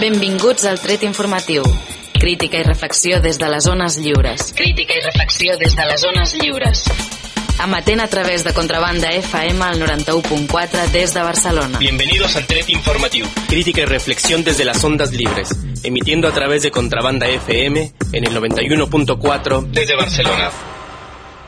Benvinguts al Tret Informatiu. Crítica i reflexió des de les zones lliures. Crítica i reflexió des de les zones lliures. Amatent a través de Contrabanda FM al 91.4 des de Barcelona. Bienvenidos al Tret Informatiu. Crítica y reflexión desde las ondas libres. Emitiendo a través de Contrabanda FM en el 91.4 desde Barcelona.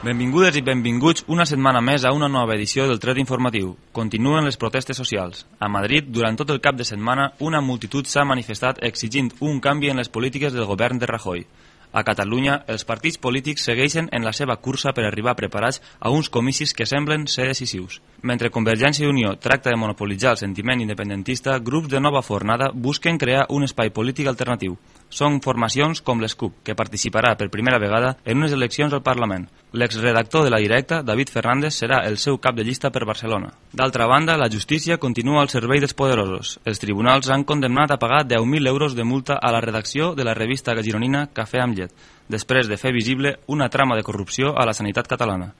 Benvingudes i benvinguts una setmana més a una nova edició del Tret Informatiu. Continuen les protestes socials. A Madrid, durant tot el cap de setmana, una multitud s'ha manifestat exigint un canvi en les polítiques del govern de Rajoy. A Catalunya, els partits polítics segueixen en la seva cursa per arribar preparats a uns comicis que semblen ser decisius. Mentre Convergència i Unió tracta de monopolitzar el sentiment independentista, grups de nova fornada busquen crear un espai polític alternatiu. Són formacions com l'ESCUP, que participarà per primera vegada en unes eleccions al Parlament. L'exredactor de la directa, David Fernández, serà el seu cap de llista per Barcelona. D'altra banda, la justícia continua al servei dels poderosos. Els tribunals han condemnat a pagar 10.000 euros de multa a la redacció de la revista gironina Cafè amb llet, després de fer visible una trama de corrupció a la sanitat catalana.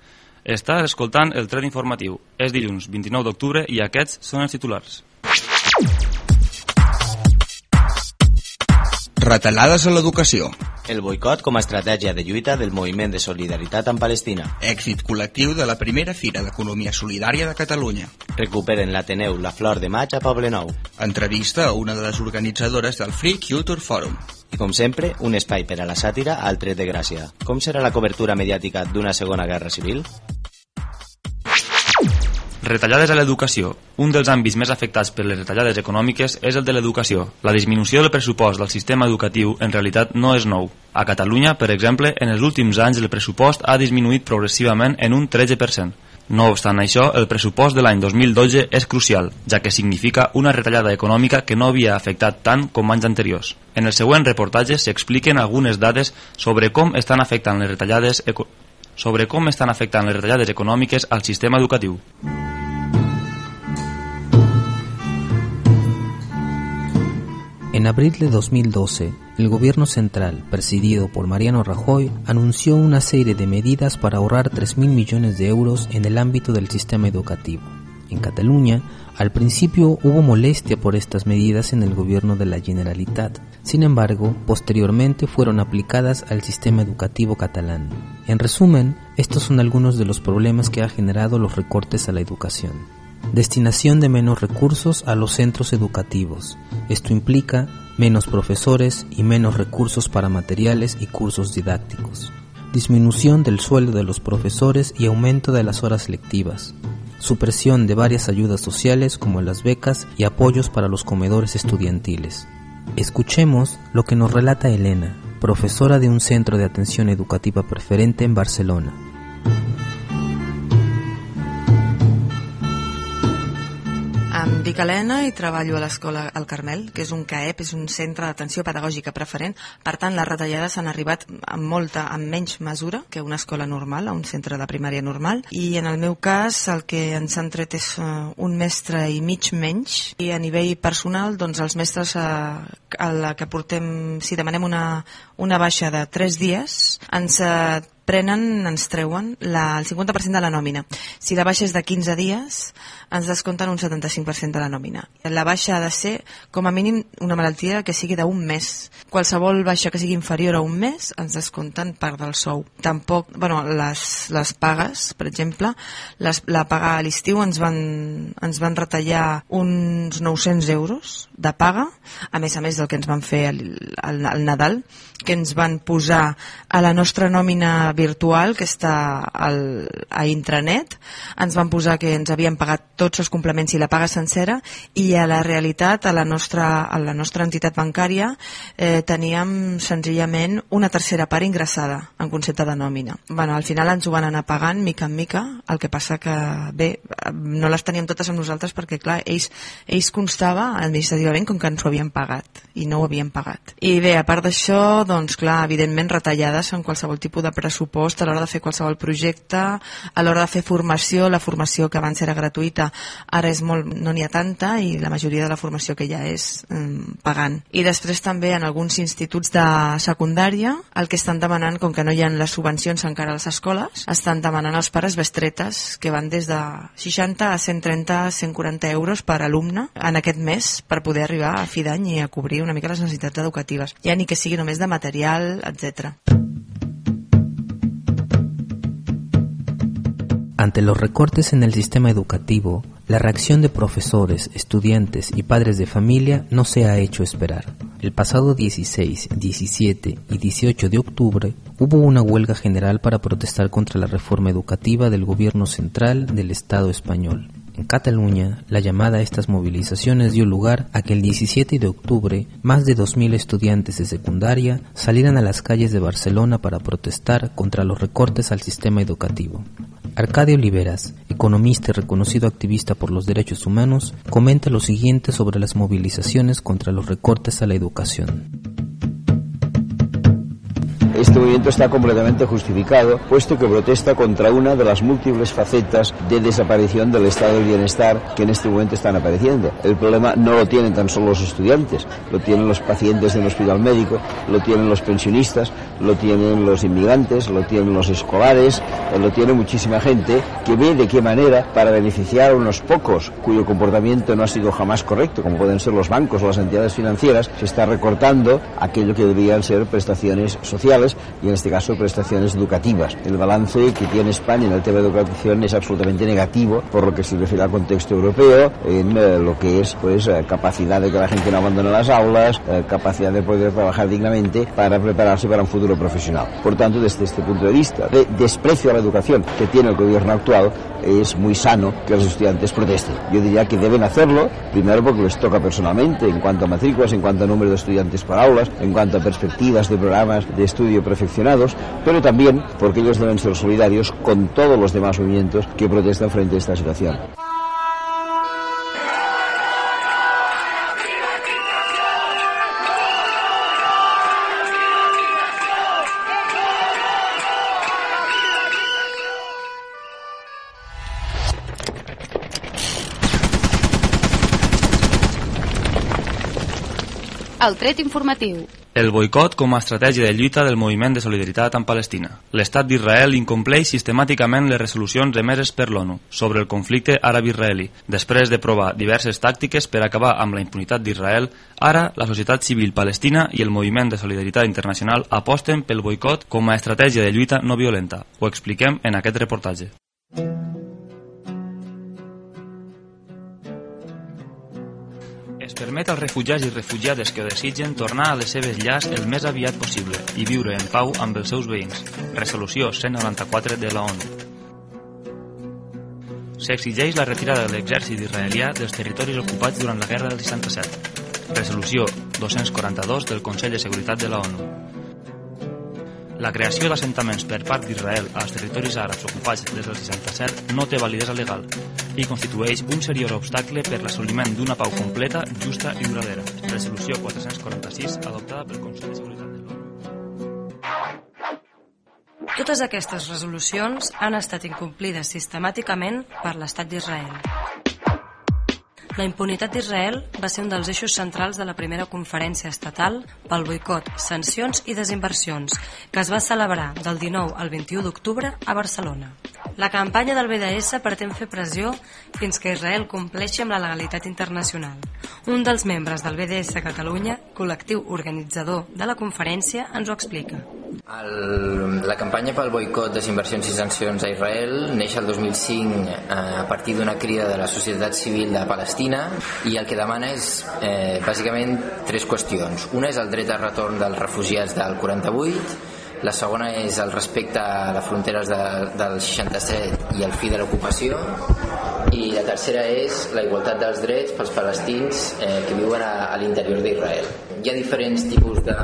Està escoltant el tren informatiu. És dilluns 29 d'octubre i aquests són els titulars. Retallades a l'educació. El boicot com a estratègia de lluita del moviment de solidaritat amb Palestina. Èxit col·lectiu de la primera Fira d'Economia Solidària de Catalunya. Recuperen l'Ateneu La Flor de Maig a Poblenou. Entrevista a una de les organitzadores del Free Culture Forum. I com sempre, un espai per a la sàtira al tret de gràcia. Com serà la cobertura mediàtica d'una segona guerra civil? Retallades a l'educació. Un dels àmbits més afectats per les retallades econòmiques és el de l'educació. La disminució del pressupost del sistema educatiu en realitat no és nou. A Catalunya, per exemple, en els últims anys el pressupost ha disminuït progressivament en un 13%. No obstant això, el pressupost de l'any 2012 és crucial, ja que significa una retallada econòmica que no havia afectat tant com anys anteriors. En el següent reportatge s'expliquen algunes dades sobre com estan afectant les retallades sobre com estan afectant les retallades econòmiques al sistema educatiu. En abril de 2012, el gobierno central, presidido por Mariano Rajoy, anunció una serie de medidas para ahorrar 3.000 millones de euros en el ámbito del sistema educativo. En Cataluña, al principio hubo molestia por estas medidas en el gobierno de la Generalitat. Sin embargo, posteriormente fueron aplicadas al sistema educativo catalán. En resumen, estos son algunos de los problemas que ha generado los recortes a la educación. Destinación de menos recursos a los centros educativos. Esto implica menos profesores y menos recursos para materiales y cursos didácticos. Disminución del sueldo de los profesores y aumento de las horas lectivas. Supresión de varias ayudas sociales como las becas y apoyos para los comedores estudiantiles. Escuchemos lo que nos relata Elena, profesora de un centro de atención educativa preferente en Barcelona. Em dic Helena i treballo a l'escola El Carmel, que és un CAEP, és un centre d'atenció pedagògica preferent. Per tant, les retallades han arribat amb molta, amb menys mesura que una escola normal, a un centre de primària normal. I en el meu cas, el que ens han tret és uh, un mestre i mig menys. I a nivell personal, doncs els mestres uh, a la que portem, si demanem una, una baixa de 3 dies, ens uh, prenen, ens treuen la, el 50% de la nòmina. Si la baixa és de 15 dies, ens descompten un 75% de la nòmina. La baixa ha de ser, com a mínim, una malaltia que sigui d'un mes. Qualsevol baixa que sigui inferior a un mes ens descompten part del sou. Tampoc, bueno, les, les pagues, per exemple, les, la paga a l'estiu ens, van, ens van retallar uns 900 euros de paga, a més a més del que ens van fer al, al, al Nadal, que ens van posar a la nostra nòmina virtual que està al, a intranet, ens van posar que ens havien pagat tots els complements i la paga sencera i a la realitat, a la nostra, a la nostra entitat bancària, eh, teníem senzillament una tercera part ingressada en concepte de nòmina. Bueno, al final ens ho van anar pagant mica en mica, el que passa que, bé, no les teníem totes amb nosaltres perquè, clar, ells, ells constava administrativament com que ens ho havien pagat i no ho havien pagat. I bé, a part d'això, doncs clar, evidentment retallades en qualsevol tipus de pressupost pressupost a l'hora de fer qualsevol projecte, a l'hora de fer formació, la formació que abans era gratuïta, ara és molt, no n'hi ha tanta i la majoria de la formació que ha és eh, pagant. I després també en alguns instituts de secundària el que estan demanant, com que no hi ha les subvencions encara a les escoles, estan demanant als pares bestretes que van des de 60 a 130, 140 euros per alumne en aquest mes per poder arribar a fi d'any i a cobrir una mica les necessitats educatives. Ja ni que sigui només de material, etc. Ante los recortes en el sistema educativo, la reacción de profesores, estudiantes y padres de familia no se ha hecho esperar. El pasado 16, 17 y 18 de octubre hubo una huelga general para protestar contra la reforma educativa del gobierno central del Estado español. En Cataluña, la llamada a estas movilizaciones dio lugar a que el 17 de octubre más de 2.000 estudiantes de secundaria salieran a las calles de Barcelona para protestar contra los recortes al sistema educativo. Arcadio Oliveras, economista y reconocido activista por los derechos humanos, comenta lo siguiente sobre las movilizaciones contra los recortes a la educación. Este movimiento está completamente justificado, puesto que protesta contra una de las múltiples facetas de desaparición del estado de bienestar que en este momento están apareciendo. El problema no lo tienen tan solo los estudiantes, lo tienen los pacientes del hospital médico, lo tienen los pensionistas, lo tienen los inmigrantes, lo tienen los escolares, lo tiene muchísima gente que ve de qué manera, para beneficiar a unos pocos cuyo comportamiento no ha sido jamás correcto, como pueden ser los bancos o las entidades financieras, se está recortando aquello que deberían ser prestaciones sociales y en este caso prestaciones educativas. El balance que tiene España en el tema de educación es absolutamente negativo por lo que se refiere al contexto europeo en eh, lo que es pues eh, capacidad de que la gente no abandone las aulas, eh, capacidad de poder trabajar dignamente para prepararse para un futuro profesional. Por tanto, desde este punto de vista de desprecio a la educación que tiene el gobierno actual, es muy sano que los estudiantes protesten. Yo diría que deben hacerlo, primero porque les toca personalmente, en cuanto a matrículas, en cuanto a número de estudiantes por aulas, en cuanto a perspectivas de programas de estudio pero también porque ellos deben ser solidarios con todos los demás movimientos que protestan frente a esta situación. El tret informatiu. El boicot com a estratègia de lluita del moviment de solidaritat amb Palestina. L'estat d'Israel incompleix sistemàticament les resolucions emeses per l'ONU sobre el conflicte àrab-israeli. Després de provar diverses tàctiques per acabar amb la impunitat d'Israel, ara la societat civil palestina i el moviment de solidaritat internacional aposten pel boicot com a estratègia de lluita no violenta. Ho expliquem en aquest reportatge. Es permet als refugiats i refugiades que desitgen tornar a les seves llars el més aviat possible i viure en pau amb els seus veïns. Resolució 194 de la ONU. S'exigeix la retirada de l'exèrcit israelià dels territoris ocupats durant la Guerra del 67. Resolució 242 del Consell de Seguretat de la ONU. La creació d'assentaments per part d'Israel als territoris àrabs ocupats des del 67 no té validesa legal i constitueix un seriós obstacle per l'assoliment d'una pau completa, justa i duradera. Resolució 446 adoptada pel Consell de Seguretat de l'ONU. Totes aquestes resolucions han estat incomplides sistemàticament per l'estat d'Israel. La impunitat d'Israel va ser un dels eixos centrals de la primera conferència estatal pel boicot, sancions i desinversions, que es va celebrar del 19 al 21 d'octubre a Barcelona. La campanya del BDS pretén fer pressió fins que Israel compleixi amb la legalitat internacional. Un dels membres del BDS Catalunya, col·lectiu organitzador de la conferència, ens ho explica. El, la campanya pel boicot, desinversions i sancions a Israel neix el 2005 eh, a partir d'una crida de la societat civil de Palestina i el que demana és eh, bàsicament tres qüestions. Una és el dret a retorn dels refugiats del 48, la segona és el respecte a les fronteres de, del 67 i el fi de l'ocupació i la tercera és la igualtat dels drets pels palestins eh, que viuen a, a l'interior d'Israel. Hi ha diferents tipus de,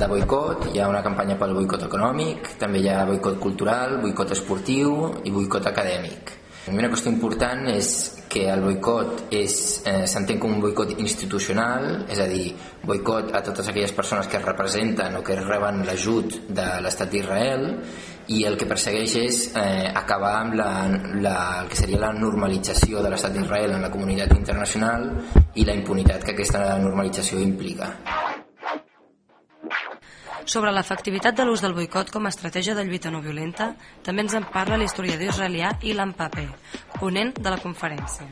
de boicot, hi ha una campanya pel boicot econòmic, també hi ha boicot cultural, boicot esportiu i boicot acadèmic. Una qüestió important és que el boicot eh, s'entén com un boicot institucional, és a dir, boicot a totes aquelles persones que representen o que reben l'ajut de l'estat d'Israel i el que persegueix és eh, acabar amb la, la, el que seria la normalització de l'estat d'Israel en la comunitat internacional i la impunitat que aquesta normalització implica. Sobre l'efectivitat de l'ús del boicot com a estratègia de lluita no violenta, també ens en parla l'historiador israelià Ilan Pape, ponent de la conferència.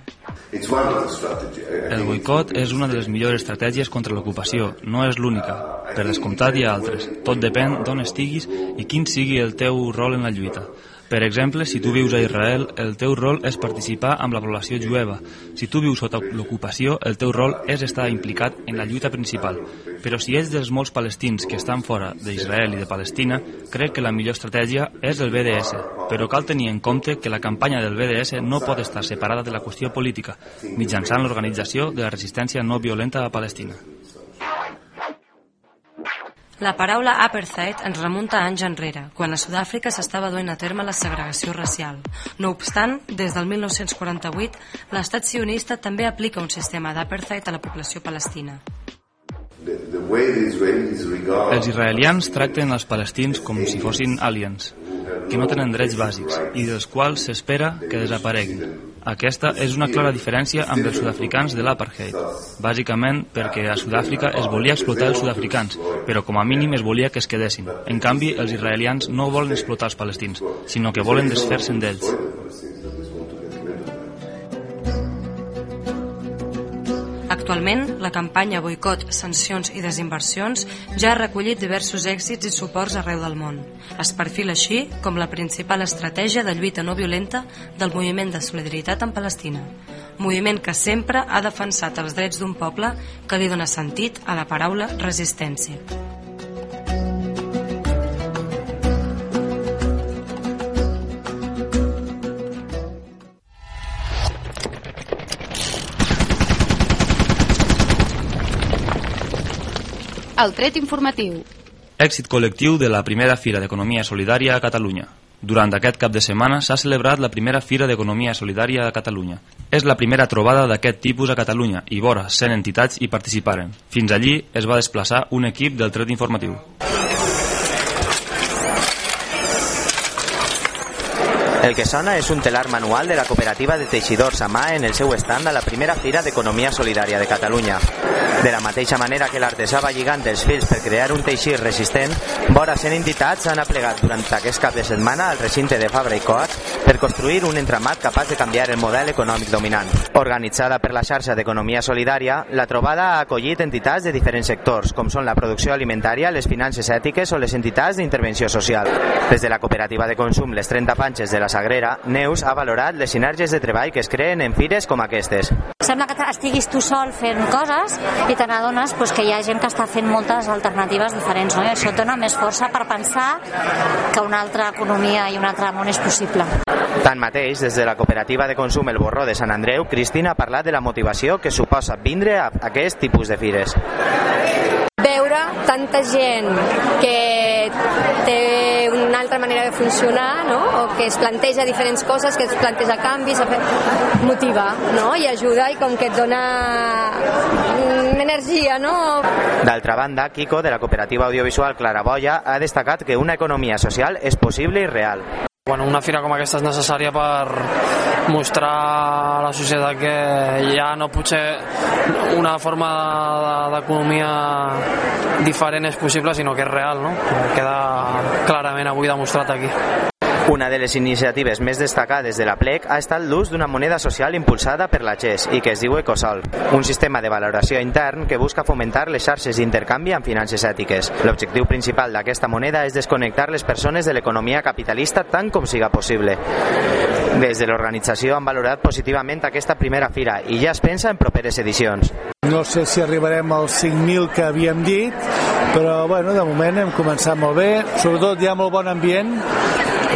El boicot és una de les millors estratègies contra l'ocupació, no és l'única. Per descomptat hi ha altres. Tot depèn d'on estiguis i quin sigui el teu rol en la lluita. Per exemple, si tu vius a Israel, el teu rol és participar amb la població jueva. Si tu vius sota l'ocupació, el teu rol és estar implicat en la lluita principal. Però si ets dels molts palestins que estan fora d'Israel i de Palestina, crec que la millor estratègia és el BDS. Però cal tenir en compte que la campanya del BDS no pot estar separada de la qüestió política, mitjançant l'organització de la resistència no violenta a Palestina. La paraula apartheid ens remunta anys enrere, quan a Sud-àfrica s'estava duent a terme la segregació racial. No obstant, des del 1948, l'estat sionista també aplica un sistema d'apartheid a la població palestina. Els israelians tracten els palestins com si fossin aliens, que no tenen drets bàsics i dels quals s'espera que desapareguin. Aquesta és una clara diferència amb els sud-africans de l'apartheid, bàsicament perquè a Sud-àfrica es volia explotar els sud-africans, però com a mínim es volia que es quedessin. En canvi, els israelians no volen explotar els palestins, sinó que volen desfer-se'n d'ells. Actualment, la campanya Boicot, Sancions i Desinversions ja ha recollit diversos èxits i suports arreu del món. Es perfila així com la principal estratègia de lluita no violenta del moviment de solidaritat en Palestina, moviment que sempre ha defensat els drets d'un poble que li dona sentit a la paraula resistència. El tret informatiu. Èxit col·lectiu de la primera Fira d'Economia Solidària a Catalunya. Durant aquest cap de setmana s'ha celebrat la primera Fira d'Economia Solidària a Catalunya. És la primera trobada d'aquest tipus a Catalunya i vora 100 entitats hi participaren. Fins allí es va desplaçar un equip del tret informatiu. El que sona és un telar manual de la cooperativa de teixidors a mà en el seu estand a la primera Fira d'Economia Solidària de Catalunya. De la mateixa manera que l'artesà va lligant els fils per crear un teixit resistent, vora 100 entitats han aplegat durant aquest cap de setmana al recinte de Fabra i Coats per construir un entramat capaç de canviar el model econòmic dominant. Organitzada per la xarxa d'Economia Solidària, la trobada ha acollit entitats de diferents sectors, com són la producció alimentària, les finances ètiques o les entitats d'intervenció social. Des de la cooperativa de consum Les 30 Panxes de la Sagrera, Neus ha valorat les sinergies de treball que es creen en fires com aquestes. Sembla que estiguis tu sol fent coses i te n'adones pues, que hi ha gent que està fent moltes alternatives diferents no? i això et dona més força per pensar que una altra economia i un altre món és possible. Tanmateix, des de la cooperativa de consum El Borró de Sant Andreu, Cristina ha parlat de la motivació que suposa vindre a aquest tipus de fires. Veure tanta gent que té una altra manera de funcionar no? o que es planteja diferents coses, que es planteja canvis, motiva no? i ajuda i com que et dona energia. No? D'altra banda, Kiko, de la cooperativa audiovisual Claraboia, ha destacat que una economia social és possible i real. Bueno, una fira com aquesta és necessària per mostrar a la societat que ja no potser una forma d'economia diferent és possible, sinó que és real, no? Queda clarament avui demostrat aquí. Una de les iniciatives més destacades de la PLEC ha estat l'ús d'una moneda social impulsada per la GES i que es diu Ecosol, un sistema de valoració intern que busca fomentar les xarxes d'intercanvi amb finances ètiques. L'objectiu principal d'aquesta moneda és desconnectar les persones de l'economia capitalista tant com siga possible. Des de l'organització han valorat positivament aquesta primera fira i ja es pensa en properes edicions. No sé si arribarem als 5.000 que havíem dit, però bueno, de moment hem començat molt bé, sobretot hi ha molt bon ambient,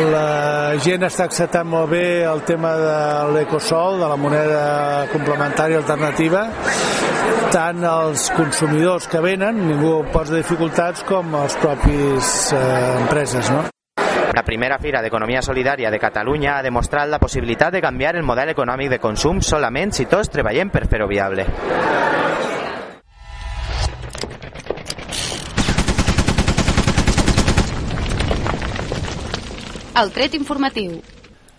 la gent està acceptant molt bé el tema de l'ecosol, de la moneda complementària alternativa, tant els consumidors que venen, ningú posa dificultats com els propis eh, empreses, no? La primera Fira d'Economia Solidària de Catalunya ha demostrat la possibilitat de canviar el model econòmic de consum solament si tots treballem per fer-ho viable. El tret informatiu.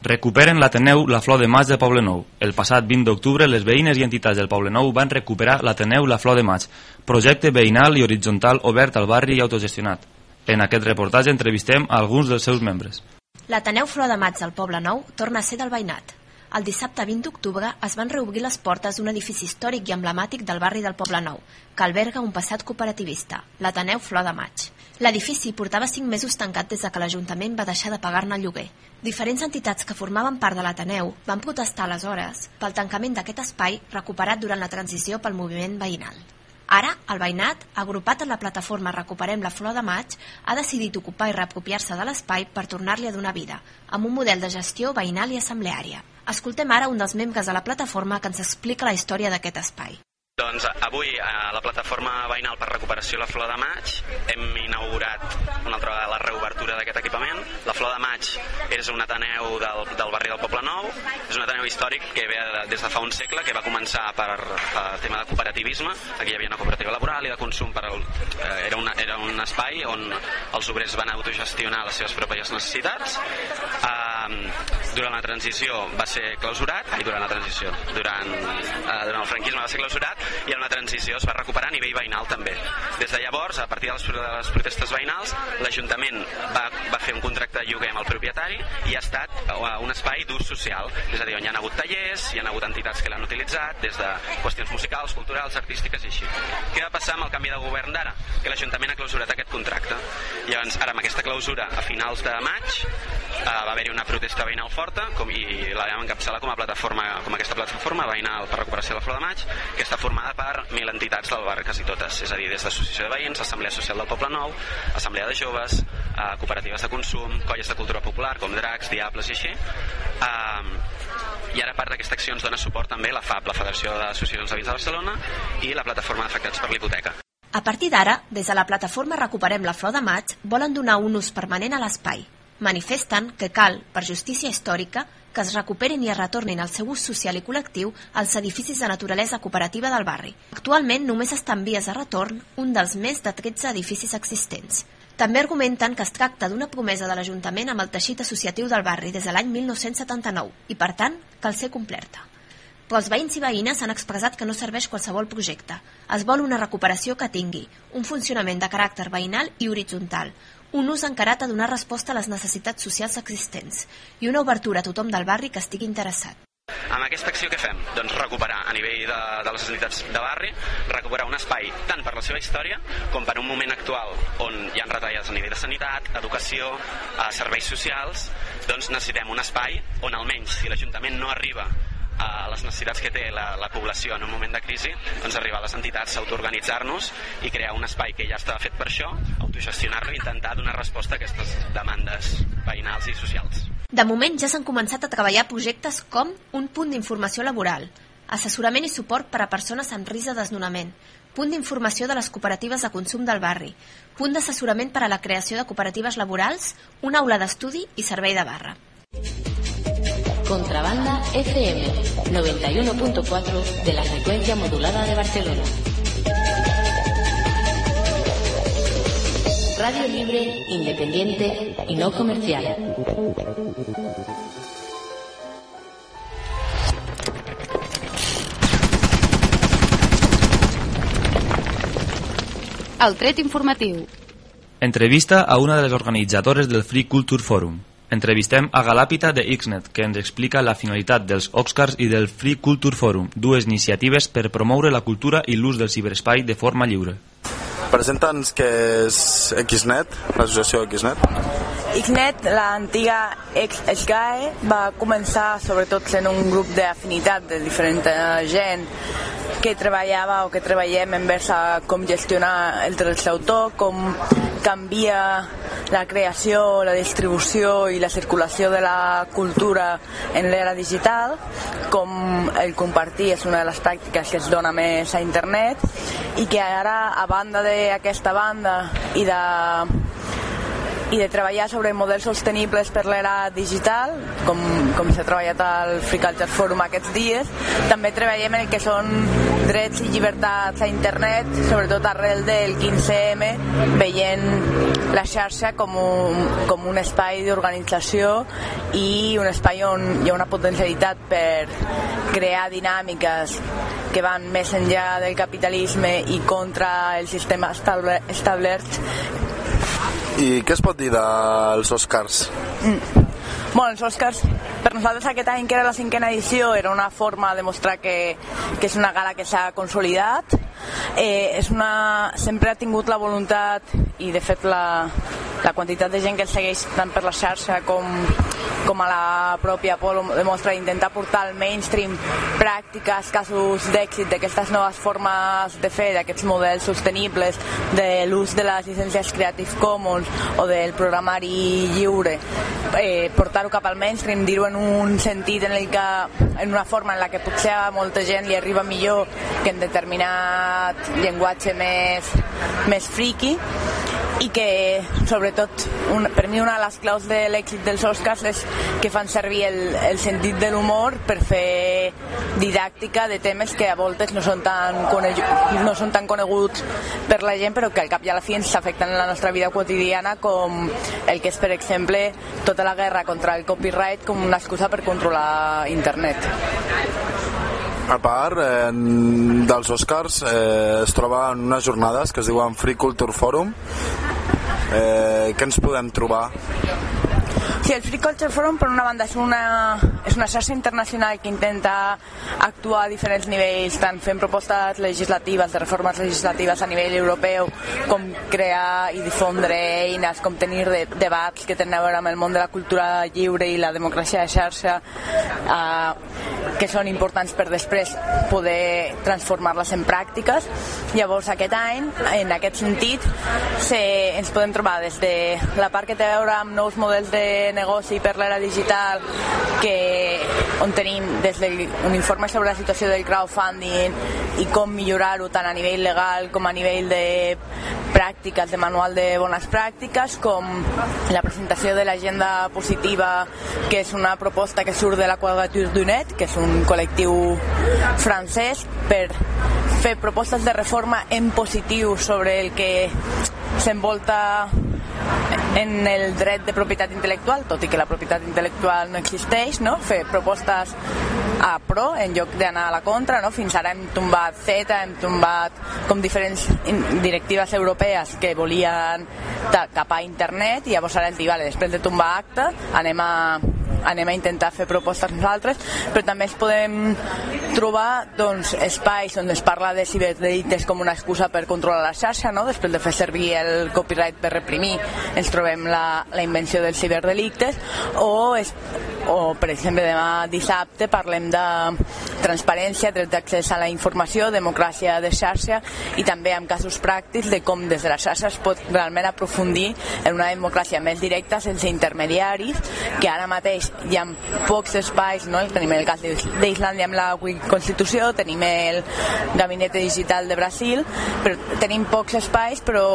Recuperen l'Ateneu La Flor de Maig de Poblenou. El passat 20 d'octubre, les veïnes i entitats del Poblenou van recuperar l'Ateneu La Flor de Maig, projecte veïnal i horitzontal obert al barri i autogestionat. En aquest reportatge entrevistem a alguns dels seus membres. L'Ateneu Flor de Maig del Poble Nou torna a ser del veïnat. El dissabte 20 d'octubre es van reobrir les portes d'un edifici històric i emblemàtic del barri del Poble Nou, que alberga un passat cooperativista, l'Ateneu Flor de Maig. L'edifici portava 5 mesos tancat des de que l'Ajuntament va deixar de pagar-ne el lloguer. Diferents entitats que formaven part de l'Ateneu van protestar aleshores pel tancament d'aquest espai recuperat durant la transició pel moviment veïnal. Ara, el veïnat, agrupat en la plataforma Recuperem la Flor de Maig, ha decidit ocupar i reapropiar-se de l'espai per tornar-li a donar vida, amb un model de gestió veïnal i assembleària. Escoltem ara un dels membres de la plataforma que ens explica la història d'aquest espai. Doncs avui a la plataforma veïnal per recuperació la Flor de Maig hem inaugurat una altra vegada la reobertura d'aquest equipament. La Flor de Maig és un ateneu del, del barri del Poble Nou, és un ateneu històric que ve de, des de fa un segle, que va començar per, per tema de cooperativisme, aquí hi havia una cooperativa laboral i de consum per al, eh, era, una, era un espai on els obrers van autogestionar les seves pròpies necessitats. Eh, durant la transició va ser clausurat, ai, durant la transició, durant, eh, durant el franquisme va ser clausurat i en la transició es va recuperar a nivell veïnal també. Des de llavors, a partir de les, de les protestes veïnals, l'Ajuntament va, va fer un contracte de lloguer amb el propietari i ha estat uh, un espai d'ús social, és a dir, on hi ha hagut tallers, hi ha hagut entitats que l'han utilitzat, des de qüestions musicals, culturals, artístiques i així. Què va passar amb el canvi de govern d'ara? Que l'Ajuntament ha clausurat aquest contracte. Llavors, ara amb aquesta clausura, a finals de maig, uh, va haver-hi una protesta veïnal forta com, i la vam encapçalar com a plataforma com aquesta plataforma veïnal per recuperació de la Flor de Maig que està formada per mil entitats del barri, quasi totes, és a dir, des d'Associació de Veïns, Assemblea Social del Poble Nou, Assemblea de Joves, eh, cooperatives de consum, colles de cultura popular com Dracs, Diables i així. Eh, I ara part d'aquesta acció ens dona suport també la FAP, la Federació d'Associacions de Veïns de Barcelona, i la Plataforma d'Afectats per l'Hipoteca. A partir d'ara, des de la plataforma Recuperem la Flor de Maig, volen donar un ús permanent a l'espai. Manifesten que cal, per justícia històrica, que es recuperin i es retornin al seu ús social i col·lectiu als edificis de naturalesa cooperativa del barri. Actualment només està en vies de retorn un dels més de 13 edificis existents. També argumenten que es tracta d'una promesa de l'Ajuntament amb el teixit associatiu del barri des de l'any 1979 i, per tant, cal ser complerta. Però els veïns i veïnes han expressat que no serveix qualsevol projecte. Es vol una recuperació que tingui un funcionament de caràcter veïnal i horitzontal, un ús encarat a donar resposta a les necessitats socials existents i una obertura a tothom del barri que estigui interessat. Amb aquesta acció què fem? Doncs recuperar a nivell de, de les entitats de barri, recuperar un espai tant per la seva història com per un moment actual on hi ha retallades a nivell de sanitat, educació, eh, serveis socials, doncs necessitem un espai on almenys si l'Ajuntament no arriba a les necessitats que té la, la població en un moment de crisi, doncs arribar a les entitats autoorganitzar-nos i crear un espai que ja està fet per això, autogestionar-lo i intentar donar resposta a aquestes demandes veïnals i socials. De moment ja s'han començat a treballar projectes com un punt d'informació laboral, assessorament i suport per a persones amb risc de desnonament, punt d'informació de les cooperatives de consum del barri, punt d'assessorament per a la creació de cooperatives laborals, una aula d'estudi i servei de barra. Contrabanda FM 91.4 de la frecuencia modulada de Barcelona. Radio libre, independiente y no comercial. El tret informatiu. Entrevista a una de les organitzadores del Free Culture Forum. Entrevistem a Galàpita de Xnet, que ens explica la finalitat dels Oscars i del Free Culture Forum, dues iniciatives per promoure la cultura i l'ús del ciberespai de forma lliure. Presenta'ns què és Xnet, l'associació Xnet. Xnet, l'antiga ex-SGAE, va començar sobretot sent un grup d'afinitat de diferent gent que treballava o que treballem envers a com gestionar els drets d'autor, com canvia la creació, la distribució i la circulació de la cultura en l'era digital, com el compartir és una de les pràctiques que es dona més a internet, i que ara, a banda d'aquesta banda i de i de treballar sobre models sostenibles per l'era digital, com, com s'ha treballat al Free Culture Forum aquests dies. També treballem en el que són drets i llibertats a internet, sobretot arrel del 15M, veient la xarxa com un, com un espai d'organització i un espai on hi ha una potencialitat per crear dinàmiques que van més enllà del capitalisme i contra el sistema establert i què es pot dir dels Oscars? Mm. Bueno, els Oscars, per nosaltres aquest any, que era la cinquena edició, era una forma de mostrar que, que és una gala que s'ha consolidat. Eh, és una, sempre ha tingut la voluntat, i de fet la, la quantitat de gent que el segueix tant per la xarxa com, com a la pròpia Apolo demostra intentar portar al mainstream pràctiques, casos d'èxit d'aquestes noves formes de fer, d'aquests models sostenibles, de l'ús de les llicències Creative Commons o del programari lliure, eh, portar-ho cap al mainstream, dir-ho en un sentit en el que en una forma en la que potser a molta gent li arriba millor que en determinat llenguatge més, més friki i que sobretot un, per mi una de les claus de l'èxit dels Oscars és que fan servir el, el sentit de l'humor per fer didàctica de temes que a voltes no són, tan no són tan coneguts per la gent però que al cap i a la fi ens afecten en la nostra vida quotidiana com el que és per exemple tota la guerra contra el copyright com una excusa per controlar internet. A part eh, dels Oscars eh, es troba en unes jornades que es diuen Free Culture Forum. Eh, què ens podem trobar Sí, el Free Culture Forum, per una banda, és una, és una xarxa internacional que intenta actuar a diferents nivells, tant fent propostes legislatives, de reformes legislatives a nivell europeu, com crear i difondre eines, com tenir de, debats que tenen a veure amb el món de la cultura lliure i la democràcia de xarxa, eh, que són importants per després poder transformar-les en pràctiques. Llavors, aquest any, en aquest sentit, se, ens podem trobar des de la part que té a veure amb nous models de negoci per l'era digital que, on tenim des d'un informe sobre la situació del crowdfunding i com millorar-ho tant a nivell legal com a nivell de pràctiques, de manual de bones pràctiques, com la presentació de l'agenda positiva, que és una proposta que surt de la Quadrature du Net, que és un col·lectiu francès, per fer propostes de reforma en positiu sobre el que s'envolta en el dret de propietat intel·lectual, tot i que la propietat intel·lectual no existeix, no? fer propostes a pro en lloc d'anar a la contra. No? Fins ara hem tombat CETA, hem tombat com diferents directives europees que volien cap a internet i llavors ara el dir, vale, després de tombar acte anem a anem a intentar fer propostes nosaltres, però també es podem trobar doncs, espais on es parla de ciberdelictes com una excusa per controlar la xarxa, no? després de fer servir el copyright per reprimir, ens trobem la, la invenció dels ciberdelictes, o, es, o per exemple demà dissabte parlem de transparència, dret d'accés a la informació, democràcia de xarxa i també amb casos pràctics de com des de la xarxa es pot realment aprofundir en una democràcia més directa sense intermediaris que ara mateix hi ha pocs espais, no? tenim el cas d'Islàndia amb la Constitució, tenim el Gabinet Digital de Brasil, però tenim pocs espais, però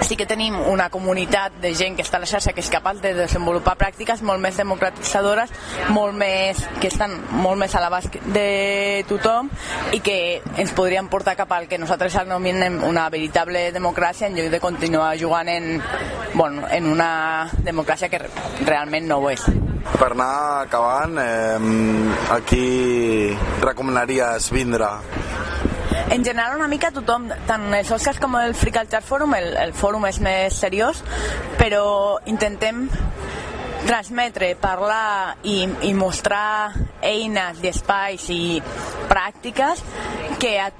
sí que tenim una comunitat de gent que està a la xarxa que és capaç de desenvolupar pràctiques molt més democratitzadores, molt més, que estan molt més a l'abast de tothom i que ens podrien portar cap al que nosaltres anominem una veritable democràcia en lloc de continuar jugant en, bueno, en una democràcia que realment no ho és. Per anar acabant, eh, aquí recomanaries vindre? En general una mica tothom, tant els Oscars com el Free Culture Forum, el, el fòrum és més seriós, però intentem transmetre, parlar i, i mostrar eines i espais i pràctiques que a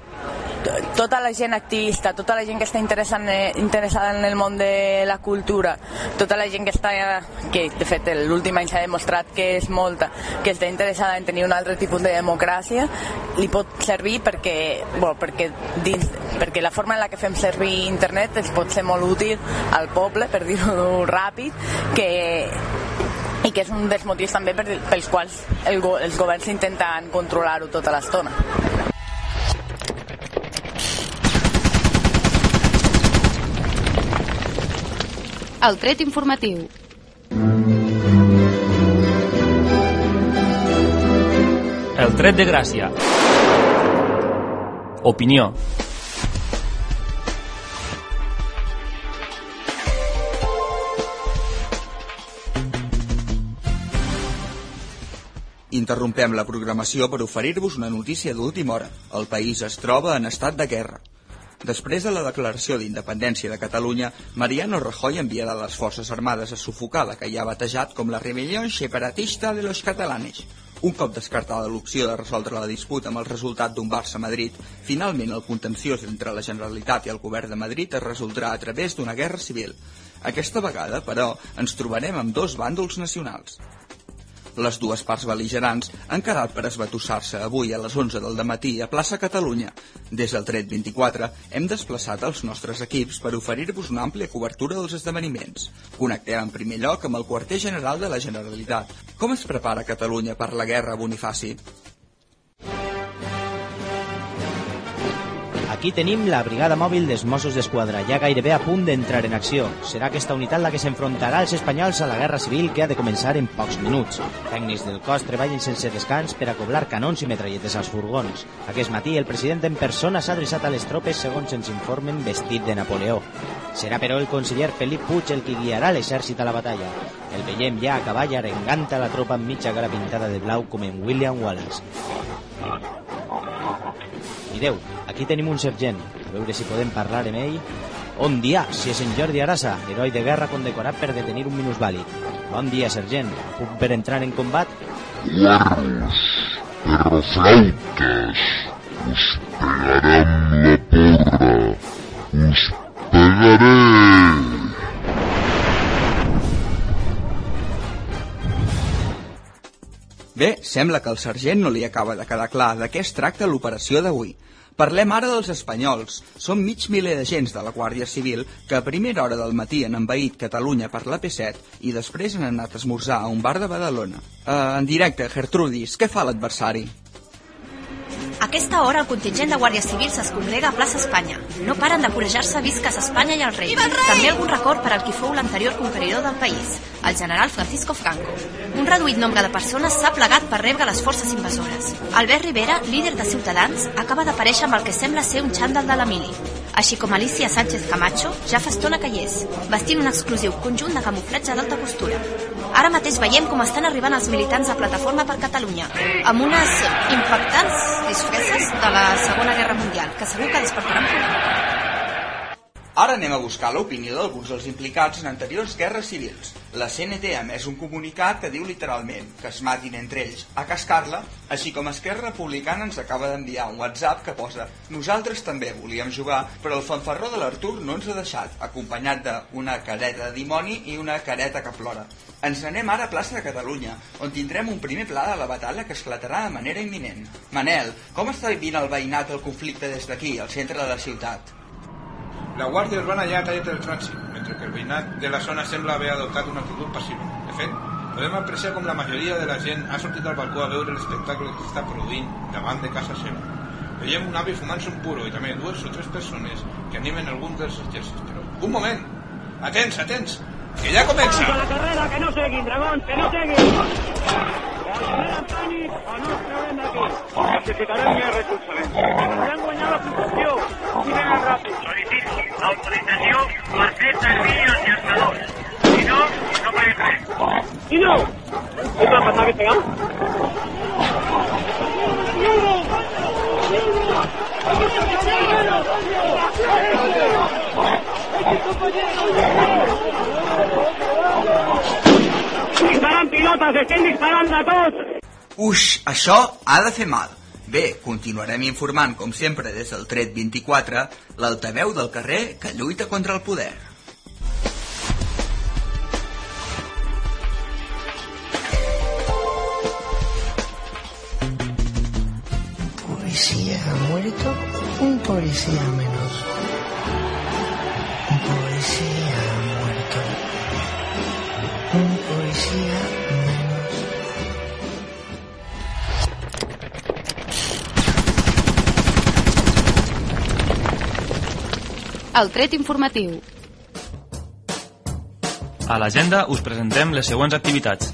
tota la gent activista, tota la gent que està interessada, interessada en el món de la cultura, tota la gent que està, que de fet l'últim any s'ha demostrat que és molta, que està interessada en tenir un altre tipus de democràcia, li pot servir perquè, bueno, perquè, dins, perquè la forma en la que fem servir internet es pot ser molt útil al poble, per dir-ho ràpid, que i que és un dels motius també pels quals el, els governs intenten controlar-ho tota l'estona. El tret informatiu. El tret de gràcia. Opinió. Interrompem la programació per oferir-vos una notícia d'última hora. El país es troba en estat de guerra. Després de la declaració d'independència de Catalunya, Mariano Rajoy enviarà les Forces Armades a sufocar la que ja ha batejat com la rebel·lió separatista de los catalanes. Un cop descartada l'opció de resoldre la disputa amb el resultat d'un Barça-Madrid, finalment el contenciós entre la Generalitat i el govern de Madrid es resoldrà a través d'una guerra civil. Aquesta vegada, però, ens trobarem amb dos bàndols nacionals. Les dues parts beligerants han quedat per esbatussar-se avui a les 11 del matí a plaça Catalunya. Des del Tret 24 hem desplaçat els nostres equips per oferir-vos una àmplia cobertura dels esdeveniments. Connectem en primer lloc amb el quarter general de la Generalitat. Com es prepara Catalunya per la guerra Bonifaci? Aquí tenim la brigada mòbil dels Mossos d'Esquadra, ja gairebé a punt d'entrar en acció. Serà aquesta unitat la que s'enfrontarà als espanyols a la guerra civil que ha de començar en pocs minuts. Tècnics del cos treballen sense descans per a coblar canons i metralletes als furgons. Aquest matí el president en persona s'ha adreçat a les tropes segons ens informen vestit de Napoleó. Serà però el conseller Felip Puig el que guiarà l'exèrcit a la batalla. El veiem ja a cavall arengant a la tropa amb mitja cara pintada de blau com en William Wallace. Mireu, aquí tenim un sergent. A veure si podem parlar amb ell. Bon dia, si és en Jordi Arasa, heroi de guerra condecorat per detenir un minusvàlid. Bon dia, sergent. Punt per entrar en combat? Guarros, perroflautes, us pegaré amb la porra. Us pegaré. Bé, sembla que al sergent no li acaba de quedar clar de què es tracta l'operació d'avui. Parlem ara dels espanyols. Són mig miler d'agents de la Guàrdia Civil que a primera hora del matí han envaït Catalunya per la P7 i després han anat a esmorzar a un bar de Badalona. Uh, en directe, Gertrudis, què fa l'adversari? A aquesta hora el contingent de Guàrdia Civil es congrega a plaça Espanya. No paren de corejar-se visques Espanya i el rei. Viva el rei! També algun record per al qui fou l'anterior conqueridor del país, el general Francisco Franco. Un reduït nombre de persones s'ha plegat per rebre les forces invasores. Albert Rivera, líder de Ciutadans, acaba d'aparèixer amb el que sembla ser un xandall de la mili, així com Alicia Sánchez Camacho ja fa estona que hi és, vestint un exclusiu conjunt de camuflatge d'alta costura. Ara mateix veiem com estan arribant els militants de Plataforma per Catalunya, amb unes impactants disfresses de la Segona Guerra Mundial, que segur que despertaran polèmica. Ara anem a buscar l'opinió d'alguns dels implicats en anteriors guerres civils. La CNT ha emès un comunicat que diu literalment que es matin entre ells a cascar-la, així com Esquerra Republicana ens acaba d'enviar un WhatsApp que posa «Nosaltres també volíem jugar, però el fanfarró de l'Artur no ens ha deixat», acompanyat d'una careta de dimoni i una careta que plora. Ens anem ara a plaça de Catalunya, on tindrem un primer pla de la batalla que esclatarà de manera imminent. Manel, com està vivint el veïnat el conflicte des d'aquí, al centre de la ciutat? La Guàrdia Urbana ja ha tallat el trànsit, mentre que el veïnat de la zona sembla haver adoptat una actitud passiva. De fet, podem apreciar com la majoria de la gent ha sortit al balcó a veure l'espectacle que s'està produint davant de casa seva. Veiem un avi fumant-se un puro i també dues o tres persones que animen alguns dels exèrcits. Però, un moment! Atents, atents! Que ja comença! Vamos a la carrera, que no seguin, dragón, que no seguin! O es generen pànic o no es treuen d'aquí. Necessitarem més recolzament. Podem guanyar la posició. I ben ràpid. Solicito autorització per fer servir els llançadors. Si no, no farem res. I no! Què va passar aquesta gam? Disparan pilotes, estem disparant a tots! Uix, això ha de fer mal. Bé, continuarem informant, com sempre, des del tret 24, l'altaveu del carrer que lluita contra el poder. El tret informatiu. A l'agenda us presentem les següents activitats.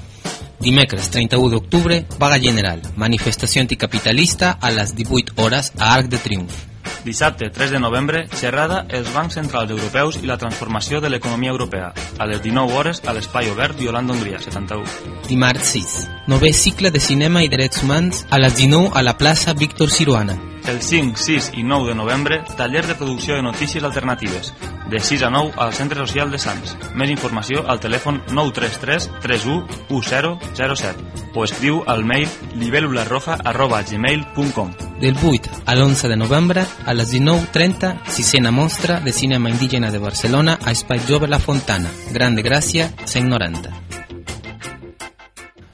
Dimecres 31 d'octubre, vaga general, manifestació anticapitalista a les 18 hores a Arc de Triomf. Dissabte 3 de novembre, xerrada els bancs centrals europeus i la transformació de l'economia europea. A les 19 hores a l'Espai Obert Violant d'Hongria, 71. Dimarts 6, nové cicle de cinema i drets humans a les 19 a la plaça Víctor Ciruana. El 5, 6 i 9 de novembre, taller de producció de notícies alternatives, de 6 a 9 al Centre Social de Sants. Més informació al telèfon 933 31 1007 o escriu al mail libèl·lularroja arroba gmail.com. Del 8 al 11 de novembre, a les 19.30, sisena mostra de cinema indígena de Barcelona a Espai Jove La Fontana, Gran de Gràcia, 190.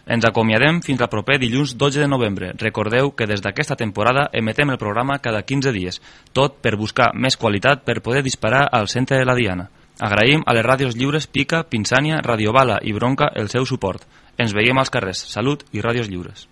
Ens acomiadem fins al proper dilluns 12 de novembre. Recordeu que des d'aquesta temporada emetem el programa cada 15 dies, tot per buscar més qualitat per poder disparar al centre de la Diana. Agraïm a les ràdios lliures Pica, Pinsània, Radio Bala i Bronca el seu suport. Ens veiem als carrers. Salut i ràdios lliures.